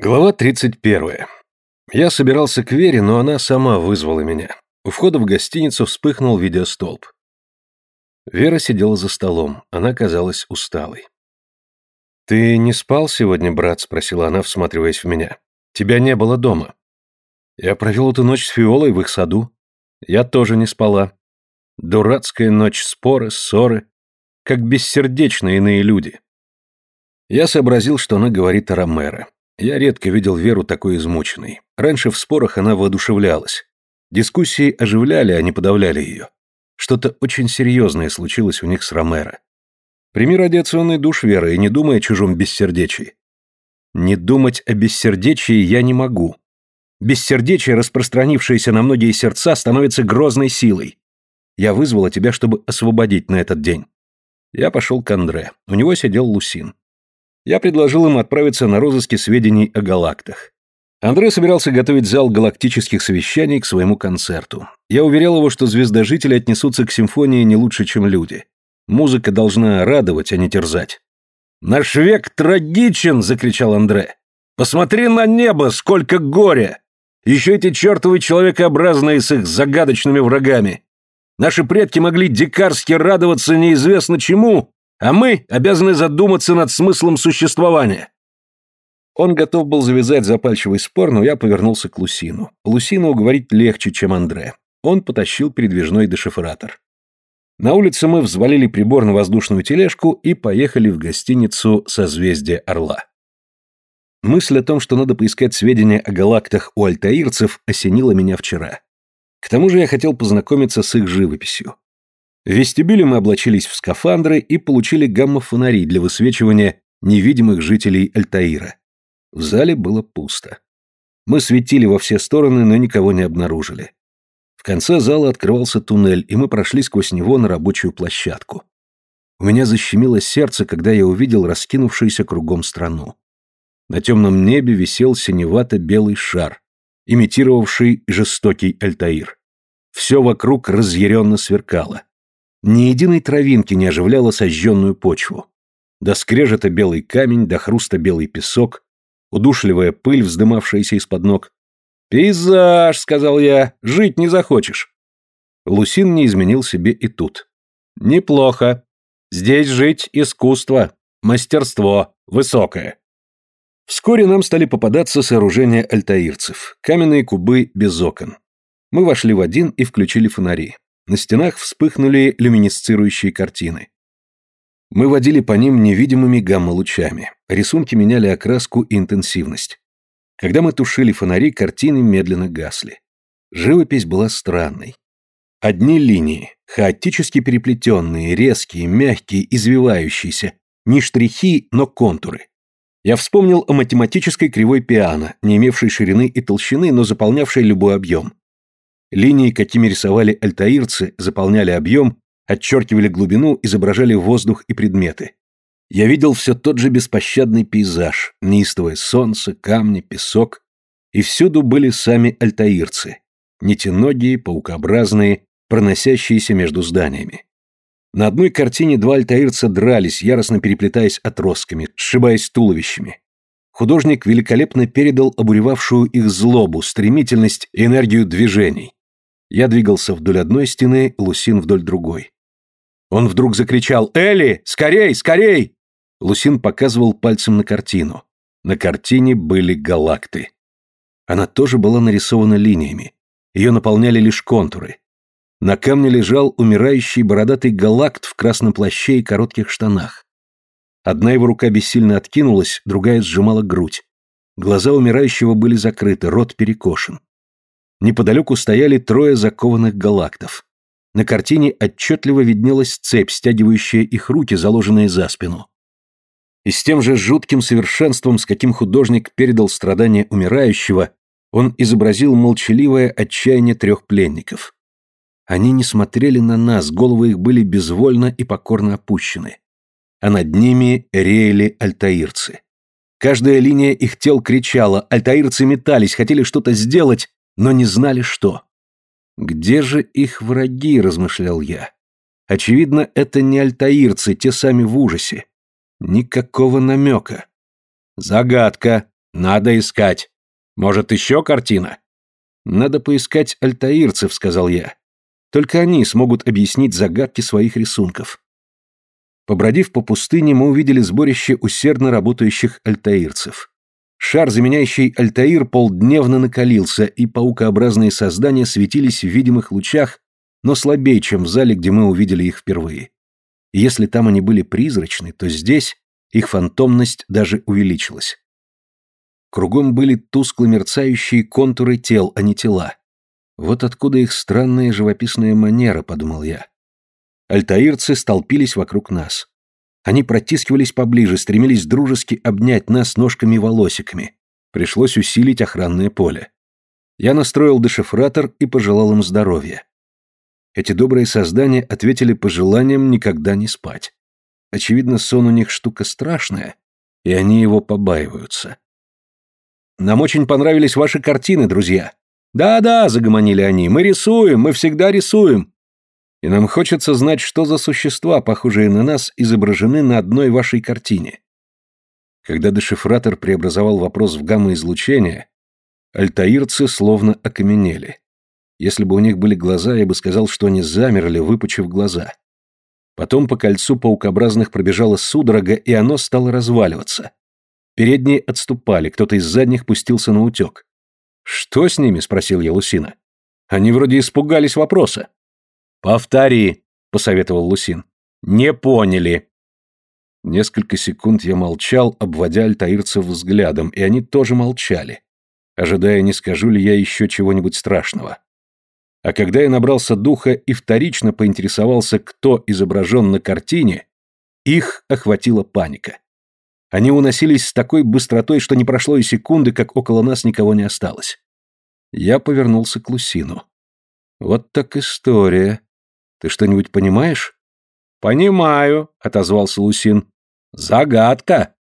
Глава 31. Я собирался к Вере, но она сама вызвала меня. У входа в гостиницу вспыхнул видеостолб. Вера сидела за столом, она казалась усталой. «Ты не спал сегодня, брат?» — спросила она, всматриваясь в меня. «Тебя не было дома». Я провел эту ночь с Фиолой в их саду. Я тоже не спала. Дурацкая ночь, споры, ссоры. Как бессердечные иные люди. Я сообразил, что она говорит о Ромеро. Я редко видел Веру такой измученной. Раньше в спорах она воодушевлялась. Дискуссии оживляли, а не подавляли ее. Что-то очень серьезное случилось у них с Ромеро. Прими радиационный душ, Вера, и не думай о чужом бессердечии. Не думать о бессердечии я не могу. Бессердечие, распространившееся на многие сердца, становится грозной силой. Я вызвала тебя, чтобы освободить на этот день. Я пошел к Андре. У него сидел Лусин. Я предложил им отправиться на розыски сведений о галактах. Андрей собирался готовить зал галактических совещаний к своему концерту. Я уверял его, что звездожители отнесутся к симфонии не лучше, чем люди. Музыка должна радовать, а не терзать. «Наш век трагичен!» — закричал Андре. «Посмотри на небо, сколько горя! Еще эти чертовы человекообразные с их загадочными врагами! Наши предки могли дикарски радоваться неизвестно чему, а мы обязаны задуматься над смыслом существования. Он готов был завязать запальчивый спор, но я повернулся к Лусину. Лусину уговорить легче, чем Андре. Он потащил передвижной дешифратор. На улице мы взвалили прибор на воздушную тележку и поехали в гостиницу «Созвездие Орла». Мысль о том, что надо поискать сведения о галактах у альтаирцев, осенила меня вчера. К тому же я хотел познакомиться с их живописью. В вестибюле мы облачились в скафандры и получили гамма-фонари для высвечивания невидимых жителей Альтаира. В зале было пусто. Мы светили во все стороны, но никого не обнаружили. В конце зала открывался туннель, и мы прошли сквозь него на рабочую площадку. У меня защемило сердце, когда я увидел раскинувшуюся кругом страну. На темном небе висел синевато-белый шар, имитировавший жестокий Альтаир. Все вокруг разъяренно сверкало. Ни единой травинки не оживляла сожженную почву. До скрежета белый камень, до хруста белый песок, удушливая пыль, вздымавшаяся из-под ног. «Пейзаж», — сказал я, — «жить не захочешь». Лусин не изменил себе и тут. «Неплохо. Здесь жить искусство, мастерство, высокое». Вскоре нам стали попадаться сооружения альтаирцев, каменные кубы без окон. Мы вошли в один и включили фонари. На стенах вспыхнули люминесцирующие картины. Мы водили по ним невидимыми гамма-лучами. Рисунки меняли окраску и интенсивность. Когда мы тушили фонари, картины медленно гасли. Живопись была странной. Одни линии, хаотически переплетенные, резкие, мягкие, извивающиеся, не штрихи, но контуры. Я вспомнил о математической кривой пиано, не имевшей ширины и толщины, но заполнявшей любой объем. Линии, какими рисовали альтаирцы, заполняли объем, отчеркивали глубину, изображали воздух и предметы. Я видел все тот же беспощадный пейзаж, неистовое солнце, камни, песок, и всюду были сами альтаирцы, нитеногие, паукообразные, проносящиеся между зданиями. На одной картине два альтаирца дрались, яростно переплетаясь отростками, сшибаясь туловищами. Художник великолепно передал обуревавшую их злобу, стремительность и энергию движений. Я двигался вдоль одной стены, Лусин вдоль другой. Он вдруг закричал «Элли, скорей, скорей!» Лусин показывал пальцем на картину. На картине были галакты. Она тоже была нарисована линиями. Ее наполняли лишь контуры. На камне лежал умирающий бородатый галакт в красном плаще и коротких штанах. Одна его рука бессильно откинулась, другая сжимала грудь. Глаза умирающего были закрыты, рот перекошен. Неподалеку стояли трое закованных галактов. На картине отчетливо виднелась цепь, стягивающая их руки, заложенные за спину. И с тем же жутким совершенством, с каким художник передал страдания умирающего, он изобразил молчаливое отчаяние трех пленников. Они не смотрели на нас, головы их были безвольно и покорно опущены. А над ними реяли альтаирцы. Каждая линия их тел кричала, альтаирцы метались, хотели что-то сделать, но не знали что. «Где же их враги?» – размышлял я. Очевидно, это не альтаирцы, те сами в ужасе. Никакого намека. Загадка. Надо искать. Может, еще картина? Надо поискать альтаирцев, сказал я. Только они смогут объяснить загадки своих рисунков. Побродив по пустыне, мы увидели сборище усердно работающих альтаирцев. Шар, заменяющий Альтаир, полдневно накалился, и паукообразные создания светились в видимых лучах, но слабее, чем в зале, где мы увидели их впервые. И если там они были призрачны, то здесь их фантомность даже увеличилась. Кругом были тускло мерцающие контуры тел, а не тела. Вот откуда их странная живописная манера, подумал я. Альтаирцы столпились вокруг нас. Они протискивались поближе, стремились дружески обнять нас ножками-волосиками. Пришлось усилить охранное поле. Я настроил дешифратор и пожелал им здоровья. Эти добрые создания ответили пожеланием никогда не спать. Очевидно, сон у них штука страшная, и они его побаиваются. «Нам очень понравились ваши картины, друзья». «Да-да», — загомонили они, — «мы рисуем, мы всегда рисуем и нам хочется знать, что за существа, похожие на нас, изображены на одной вашей картине. Когда дешифратор преобразовал вопрос в гамма-излучение, альтаирцы словно окаменели. Если бы у них были глаза, я бы сказал, что они замерли, выпучив глаза. Потом по кольцу паукообразных пробежала судорога, и оно стало разваливаться. Передние отступали, кто-то из задних пустился на утек. «Что с ними?» — спросил я Лусина. «Они вроде испугались вопроса». «Повтори», — посоветовал Лусин. «Не поняли». Несколько секунд я молчал, обводя альтаирцев взглядом, и они тоже молчали, ожидая, не скажу ли я еще чего-нибудь страшного. А когда я набрался духа и вторично поинтересовался, кто изображен на картине, их охватила паника. Они уносились с такой быстротой, что не прошло и секунды, как около нас никого не осталось. Я повернулся к Лусину. Вот так история. Ты что-нибудь понимаешь? Понимаю, отозвался Лусин. Загадка.